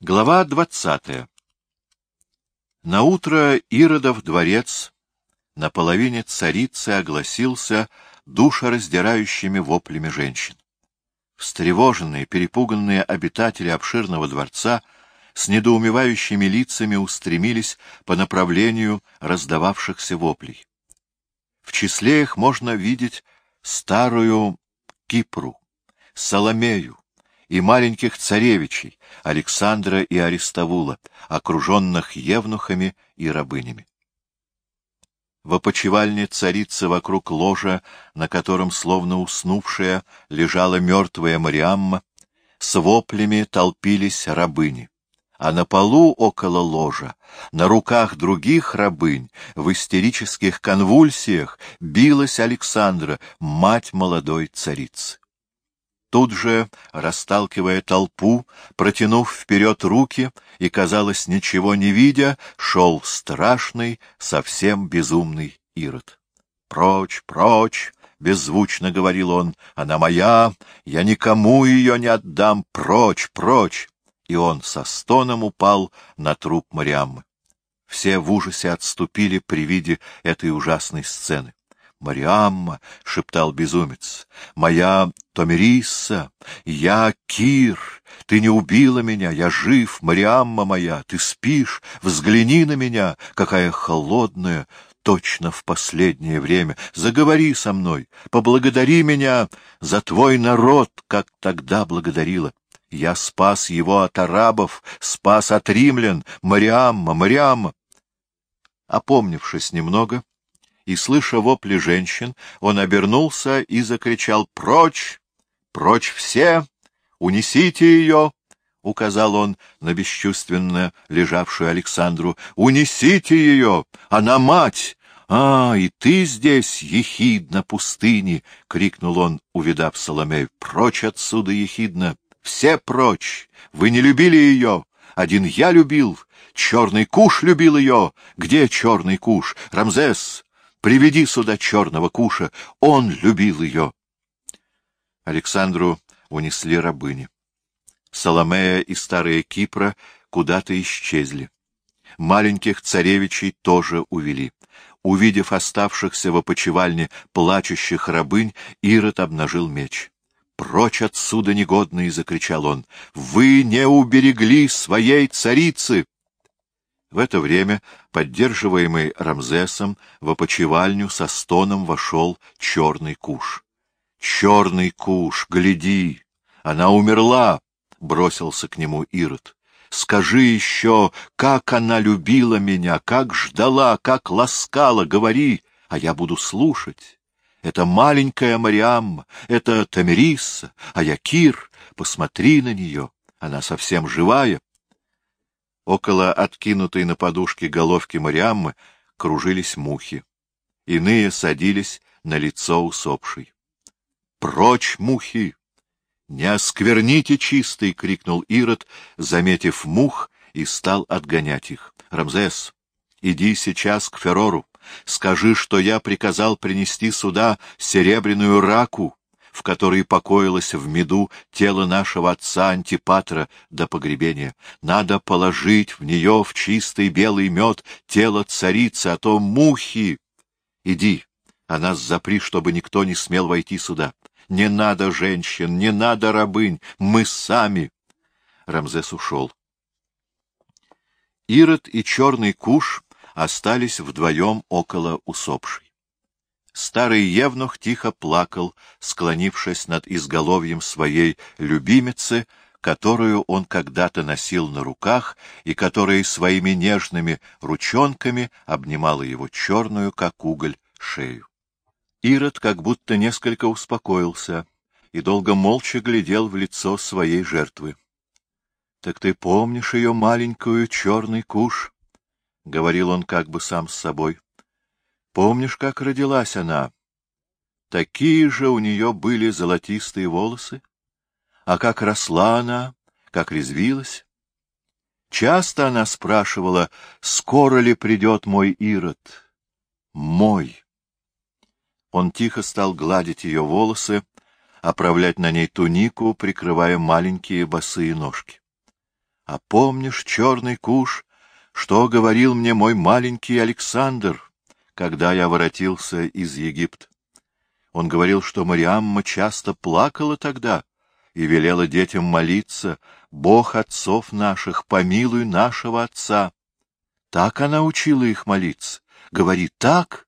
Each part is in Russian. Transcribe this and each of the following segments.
Глава двадцатая Наутро Иродов дворец на половине царицы огласился душераздирающими воплями женщин. Встревоженные, перепуганные обитатели обширного дворца с недоумевающими лицами устремились по направлению раздававшихся воплей. В числе их можно видеть старую Кипру, Соломею, и маленьких царевичей Александра и Аристовула, окруженных евнухами и рабынями. В опочивальне царицы вокруг ложа, на котором, словно уснувшая, лежала мертвая Мариамма, с воплями толпились рабыни а на полу около ложа, на руках других рабынь, в истерических конвульсиях билась Александра, мать молодой царицы. Тут же, расталкивая толпу, протянув вперед руки и, казалось, ничего не видя, шел страшный, совсем безумный Ирод. «Прочь, прочь!» — беззвучно говорил он. «Она моя! Я никому ее не отдам! Прочь, прочь!» И он со стоном упал на труп Мариаммы. Все в ужасе отступили при виде этой ужасной сцены. «Мариамма!» — шептал безумец. «Моя Томерисса! Я Кир! Ты не убила меня! Я жив! Мариамма моя! Ты спишь! Взгляни на меня! Какая холодная! Точно в последнее время! Заговори со мной! Поблагодари меня за твой народ, как тогда благодарила!» Я спас его от арабов, спас от римлян, Мариамма, Мариамма. Опомнившись немного, и, слыша вопли женщин, он обернулся и закричал «Прочь! Прочь все! Унесите ее!» — указал он на бесчувственно лежавшую Александру. «Унесите ее! Она мать! А, и ты здесь, ехидна пустыни!» — крикнул он, увидав Соломею. «Прочь отсюда, ехидна! Все прочь! Вы не любили ее! Один я любил! Черный куш любил ее! Где черный куш? Рамзес, Приведи сюда черного куша, он любил ее. Александру унесли рабыни. Соломея и старая Кипра куда-то исчезли. Маленьких царевичей тоже увели. Увидев оставшихся в опочивальне плачущих рабынь, Ирод обнажил меч. «Прочь отсюда, негодные!» — закричал он. «Вы не уберегли своей царицы!» В это время, поддерживаемый Рамзесом, в опочивальню со стоном вошел черный куш. — Черный куш, гляди! Она умерла! — бросился к нему Ирод. — Скажи еще, как она любила меня, как ждала, как ласкала, говори, а я буду слушать. Это маленькая Мариамма, это Тамерисса, а я Кир. Посмотри на нее, она совсем живая. Около откинутой на подушке головки Мариаммы кружились мухи. Иные садились на лицо усопшей. — Прочь, мухи! — Не оскверните чистый! — крикнул Ирод, заметив мух, и стал отгонять их. — Рамзес, иди сейчас к Ферору. Скажи, что я приказал принести сюда серебряную раку, в которой покоилось в меду тело нашего отца Антипатра до погребения. Надо положить в нее в чистый белый мед тело царицы, а то мухи. Иди, а нас запри, чтобы никто не смел войти сюда. Не надо женщин, не надо рабынь, мы сами. Рамзес ушел. Ирод и черный куш остались вдвоем около усопшей. Старый евнух тихо плакал, склонившись над изголовьем своей любимицы, которую он когда-то носил на руках и которая своими нежными ручонками обнимала его черную, как уголь, шею. Ирод как будто несколько успокоился и долго молча глядел в лицо своей жертвы. — Так ты помнишь ее маленькую черный куш? — говорил он как бы сам с собой. Помнишь, как родилась она? Такие же у нее были золотистые волосы. А как росла она, как резвилась? Часто она спрашивала, скоро ли придет мой Ирод? Мой. Он тихо стал гладить ее волосы, оправлять на ней тунику, прикрывая маленькие босые ножки. А помнишь, черный куш, что говорил мне мой маленький Александр, когда я воротился из Египта? Он говорил, что Мариамма часто плакала тогда и велела детям молиться, «Бог отцов наших, помилуй нашего отца». Так она учила их молиться. Говори, так?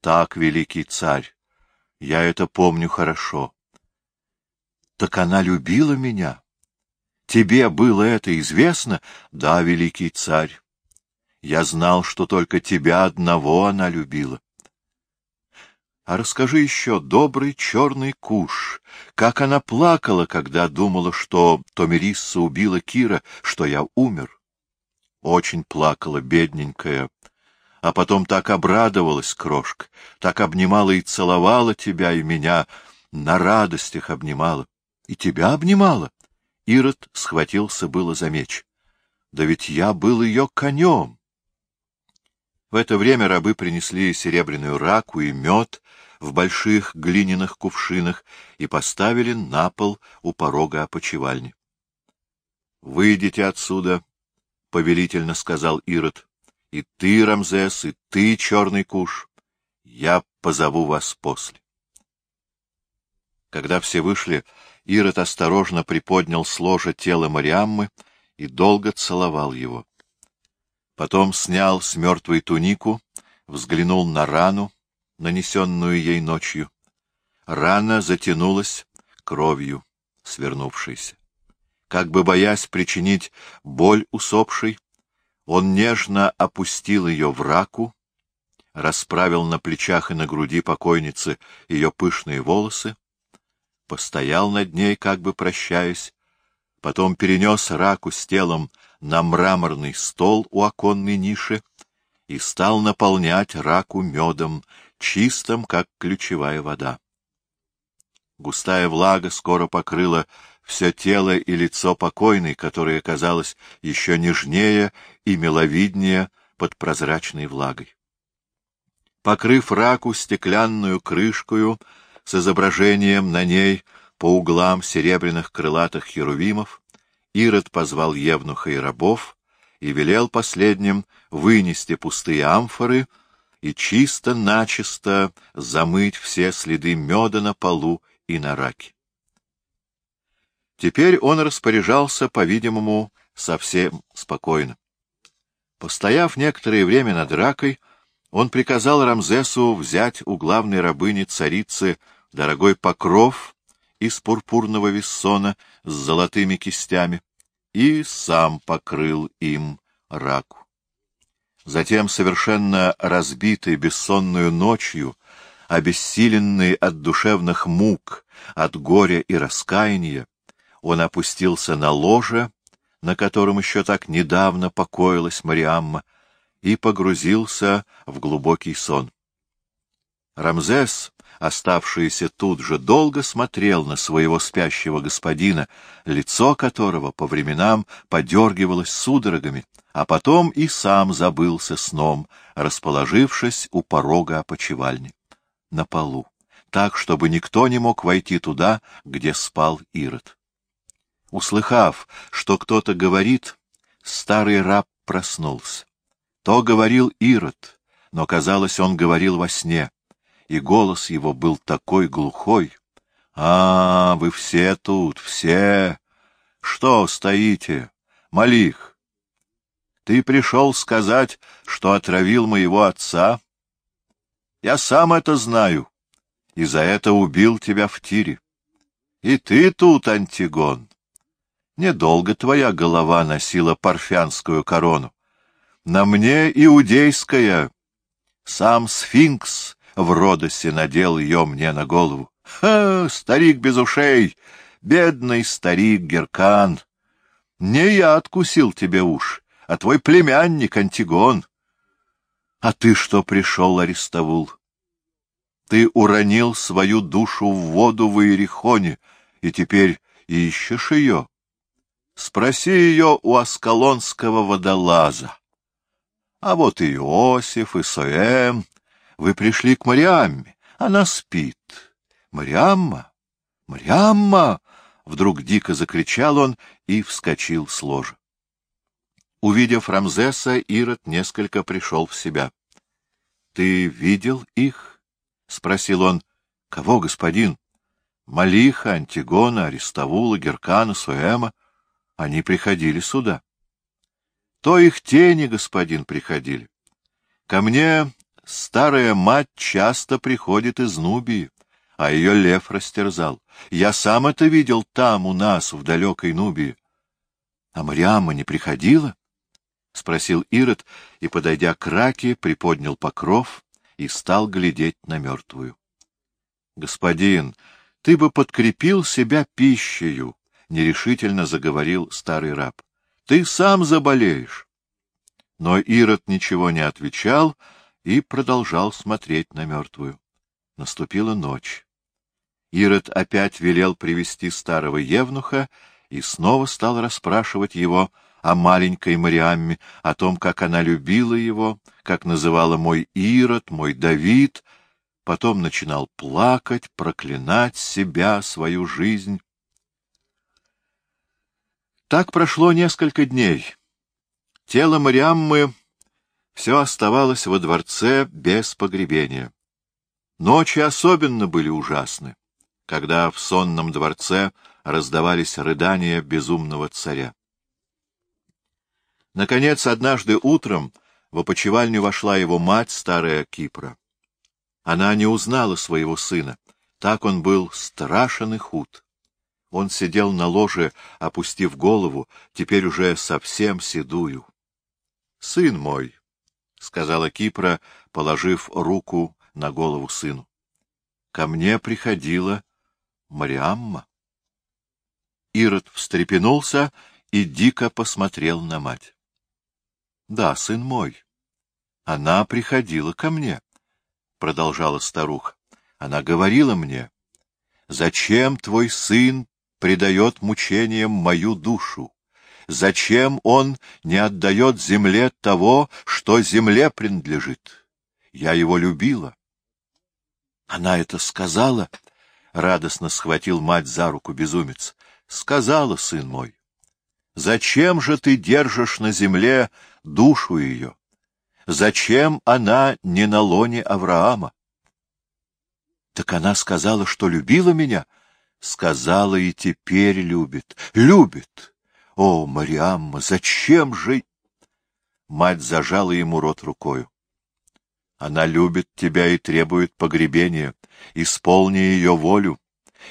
Так, великий царь, я это помню хорошо. Так она любила меня. Тебе было это известно? Да, великий царь. Я знал, что только тебя одного она любила. А расскажи еще, добрый черный куш, как она плакала, когда думала, что Томирисса убила Кира, что я умер. Очень плакала, бедненькая. А потом так обрадовалась, крошка, так обнимала и целовала тебя и меня, на радостях обнимала. И тебя обнимала. Ирод схватился было за меч. Да ведь я был ее конем. В это время рабы принесли серебряную раку и мед в больших глиняных кувшинах и поставили на пол у порога опочивальни. — Выйдите отсюда, — повелительно сказал Ирод, — и ты, Рамзес, и ты, черный куш. Я позову вас после. Когда все вышли, Ирод осторожно приподнял с ложа тело Мариаммы и долго целовал его. Потом снял с мертвой тунику, взглянул на рану, нанесенную ей ночью. Рана затянулась кровью, свернувшейся. Как бы боясь причинить боль усопшей, он нежно опустил ее в раку, расправил на плечах и на груди покойницы ее пышные волосы, постоял над ней, как бы прощаясь, потом перенес раку с телом на мраморный стол у оконной ниши и стал наполнять раку медом, чистым, как ключевая вода. Густая влага скоро покрыла все тело и лицо покойной, которое казалось еще нежнее и миловиднее под прозрачной влагой. Покрыв раку стеклянную крышкою, с изображением на ней по углам серебряных крылатых херувимов, Ирод позвал евнуха и рабов и велел последним вынести пустые амфоры и чисто-начисто замыть все следы меда на полу и на раке. Теперь он распоряжался, по-видимому, совсем спокойно. Постояв некоторое время над ракой, он приказал Рамзесу взять у главной рабыни царицы дорогой покров из пурпурного вессона с золотыми кистями и сам покрыл им раку. Затем, совершенно разбитый бессонную ночью, обессиленный от душевных мук, от горя и раскаяния, он опустился на ложе, на котором еще так недавно покоилась Мариамма, и погрузился в глубокий сон. Рамзес, оставшийся тут же, долго смотрел на своего спящего господина, лицо которого по временам подергивалось судорогами, а потом и сам забылся сном, расположившись у порога опочивальни, на полу, так, чтобы никто не мог войти туда, где спал Ирод. Услыхав, что кто-то говорит, старый раб проснулся. То говорил Ирод, но, казалось, он говорил во сне, и голос его был такой глухой. — А, вы все тут, все! Что стоите? Малих, ты пришел сказать, что отравил моего отца? Я сам это знаю, и за это убил тебя в тире. И ты тут, Антигон. Недолго твоя голова носила парфянскую корону. На мне иудейская. Сам сфинкс в Родосе надел ее мне на голову. Ха, старик без ушей, бедный старик Геркан. Не я откусил тебе уж, а твой племянник Антигон. А ты что пришел, Аристовул? Ты уронил свою душу в воду в Иерихоне, и теперь ищешь ее. Спроси ее у аскалонского водолаза. А вот и Иосиф, и Соэм. Вы пришли к Мариамме. Она спит. Мариамма? Мариамма! — вдруг дико закричал он и вскочил с ложа. Увидев Рамзеса, Ирод несколько пришел в себя. — Ты видел их? — спросил он. — Кого, господин? — Малиха, Антигона, Аристовула, Геркана, Суэма. Они приходили сюда. — То их тени, господин, приходили. Ко мне старая мать часто приходит из Нубии, а ее лев растерзал. Я сам это видел там, у нас, в далекой Нубии. А Мариамма не приходила? — спросил Ирод, и, подойдя к раке, приподнял покров и стал глядеть на мертвую. — Господин, ты бы подкрепил себя пищею, — нерешительно заговорил старый раб. — Ты сам заболеешь. Но Ирод ничего не отвечал и продолжал смотреть на мертвую. Наступила ночь. Ирод опять велел привести старого евнуха и снова стал расспрашивать его — о маленькой Мариамме, о том, как она любила его, как называла мой Ирод, мой Давид, потом начинал плакать, проклинать себя, свою жизнь. Так прошло несколько дней. Тело Мариаммы все оставалось во дворце без погребения. Ночи особенно были ужасны, когда в сонном дворце раздавались рыдания безумного царя. Наконец, однажды утром в опочивальню вошла его мать, старая Кипра. Она не узнала своего сына. Так он был страшен и худ. Он сидел на ложе, опустив голову, теперь уже совсем седую. — Сын мой, — сказала Кипра, положив руку на голову сыну, — ко мне приходила Мариамма. Ирод встрепенулся и дико посмотрел на мать. Да, сын мой. Она приходила ко мне, — продолжала старуха. Она говорила мне, зачем твой сын предает мучениям мою душу? Зачем он не отдает земле того, что земле принадлежит? Я его любила. Она это сказала? — радостно схватил мать за руку безумец. — Сказала, сын мой. Зачем же ты держишь на земле душу ее? Зачем она не на лоне Авраама? Так она сказала, что любила меня. Сказала и теперь любит. Любит. О, Мариамма, зачем же... Мать зажала ему рот рукою. Она любит тебя и требует погребения. Исполни ее волю,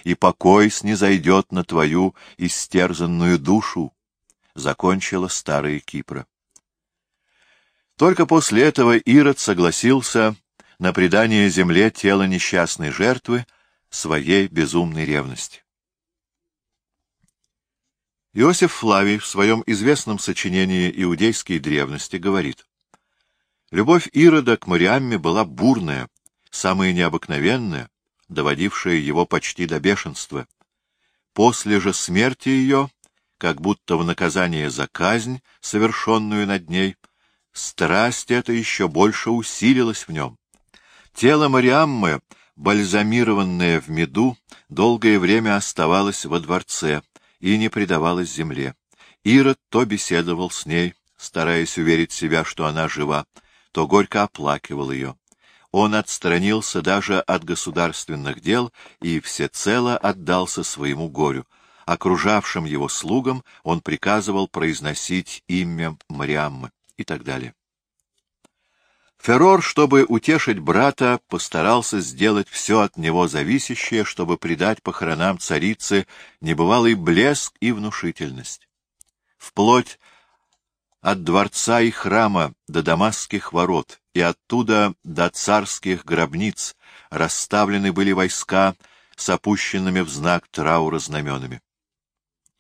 и покой снизойдет на твою истерзанную душу закончила старая Кипра. Только после этого Ирод согласился на предание земле тела несчастной жертвы своей безумной ревности. Иосиф Флавий в своем известном сочинении «Иудейские древности» говорит, «Любовь Ирода к Мариамме была бурная, самая необыкновенная, доводившая его почти до бешенства. После же смерти ее как будто в наказание за казнь, совершенную над ней, страсть эта еще больше усилилась в нем. Тело Мариаммы, бальзамированное в меду, долгое время оставалось во дворце и не предавалось земле. Ирод то беседовал с ней, стараясь уверить себя, что она жива, то горько оплакивал ее. Он отстранился даже от государственных дел и всецело отдался своему горю — окружавшим его слугам он приказывал произносить имя Мариаммы и так далее. Феррор, чтобы утешить брата, постарался сделать все от него зависящее, чтобы придать похоронам царицы небывалый блеск и внушительность. Вплоть от дворца и храма до дамасских ворот и оттуда до царских гробниц расставлены были войска с опущенными в знак траура знаменами.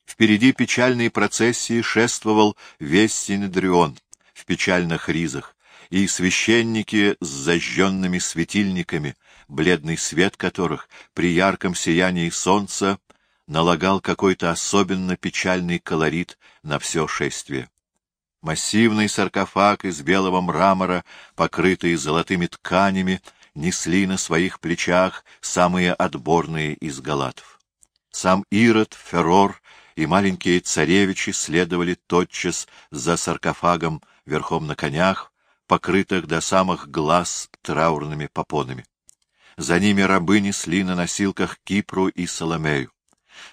Впереди печальной процессии шествовал весь Синедрион в печальных ризах, и священники с зажженными светильниками, бледный свет которых при ярком сиянии солнца налагал какой-то особенно печальный колорит на все шествие. Массивный саркофаг из белого мрамора, покрытый золотыми тканями, несли на своих плечах самые отборные из галатов. Сам Ирод, Феррор и маленькие царевичи следовали тотчас за саркофагом верхом на конях, покрытых до самых глаз траурными попонами. За ними рабы несли на носилках Кипру и Соломею.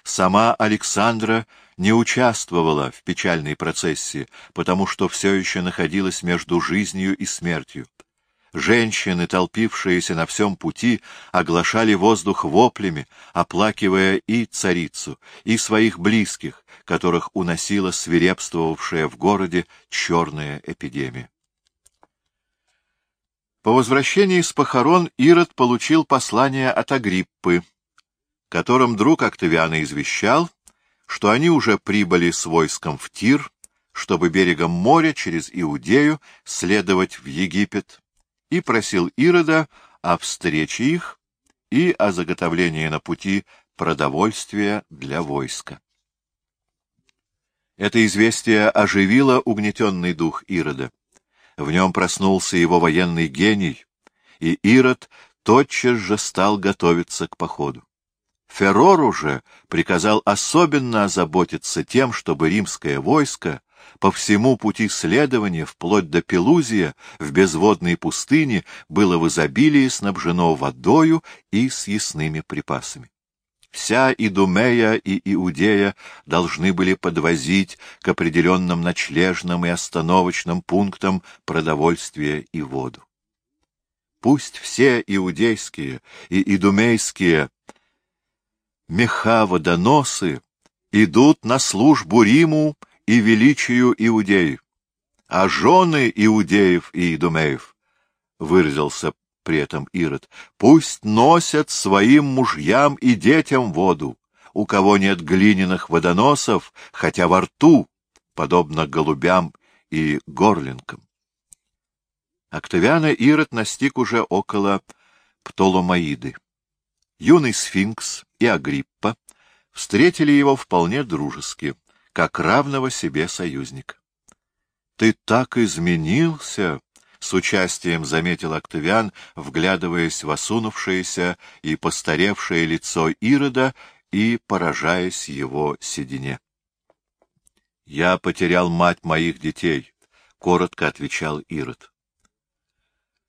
Сама Александра не участвовала в печальной процессии, потому что все еще находилась между жизнью и смертью. Женщины, толпившиеся на всем пути, оглашали воздух воплями, оплакивая и царицу, и своих близких, которых уносила свирепствовавшая в городе черная эпидемия. По возвращении с похорон Ирод получил послание от Агриппы, которым друг Октавиана извещал, что они уже прибыли с войском в Тир, чтобы берегом моря через Иудею следовать в Египет, и просил Ирода о встрече их и о заготовлении на пути продовольствия для войска. Это известие оживило угнетенный дух Ирода. В нем проснулся его военный гений, и Ирод тотчас же стал готовиться к походу. Феррор уже приказал особенно озаботиться тем, чтобы римское войско по всему пути следования, вплоть до Пелузия, в безводной пустыне, было в изобилии снабжено водою и съестными припасами. Вся Идумея и Иудея должны были подвозить к определенным ночлежным и остановочным пунктам продовольствие и воду. Пусть все иудейские и идумейские меха-водоносы идут на службу Риму и величию иудеев, а жены иудеев и идумеев, — выразился при этом Ирод, — пусть носят своим мужьям и детям воду, у кого нет глиняных водоносов, хотя во рту, подобно голубям и горлинкам. Октавиана Ирод настиг уже около Птоломаиды. Юный сфинкс и Агриппа встретили его вполне дружески, как равного себе союзника. — Ты так изменился! — с участием заметил Октавиан, вглядываясь в осунувшееся и постаревшее лицо Ирода и поражаясь его седине. — Я потерял мать моих детей, — коротко отвечал Ирод.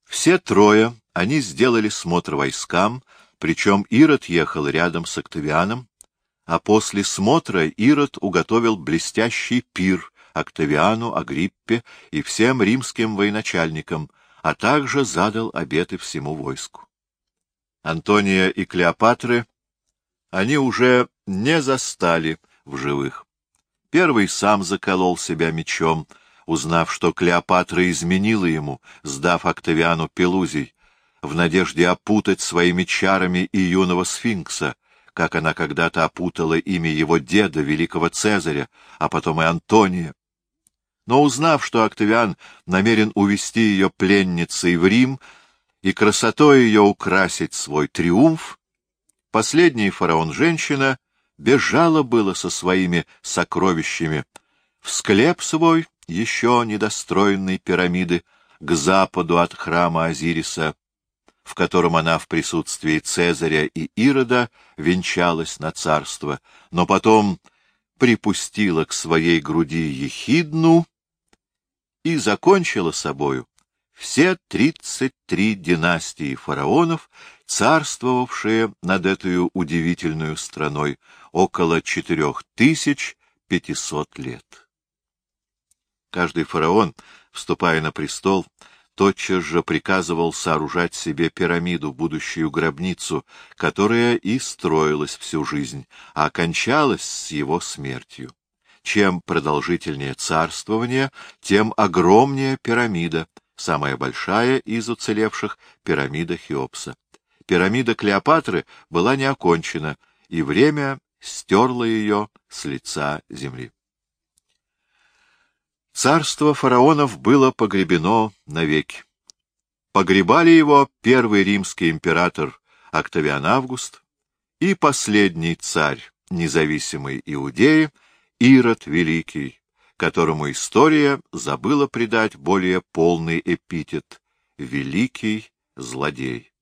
Все трое они сделали смотр войскам, причем Ирод ехал рядом с Октавианом, а после смотра Ирод уготовил блестящий пир Октавиану, Агриппе и всем римским военачальникам, а также задал обеты всему войску. Антония и Клеопатры они уже не застали в живых. Первый сам заколол себя мечом, узнав, что Клеопатра изменила ему, сдав Октавиану Пелузий, в надежде опутать своими чарами и юного сфинкса, как она когда-то опутала имя его деда, великого Цезаря, а потом и Антония. Но узнав, что Октавиан намерен увести ее пленницей в Рим и красотой ее украсить свой триумф, последний фараон-женщина бежала было со своими сокровищами в склеп свой, еще недостроенной пирамиды, к западу от храма Азириса, в котором она в присутствии Цезаря и Ирода венчалась на царство, но потом припустила к своей груди ехидну и закончила собою все тридцать три династии фараонов, царствовавшие над этой удивительной страной около четырех тысяч пятисот лет. Каждый фараон, вступая на престол, тотчас же приказывал сооружать себе пирамиду, будущую гробницу, которая и строилась всю жизнь, а окончалась с его смертью. Чем продолжительнее царствование, тем огромнее пирамида, самая большая из уцелевших — пирамида Хеопса. Пирамида Клеопатры была не окончена, и время стерло ее с лица земли. Царство фараонов было погребено навеки. Погребали его первый римский император Октавиан Август и последний царь независимой Иудеи Ирод Великий, которому история забыла придать более полный эпитет — Великий Злодей.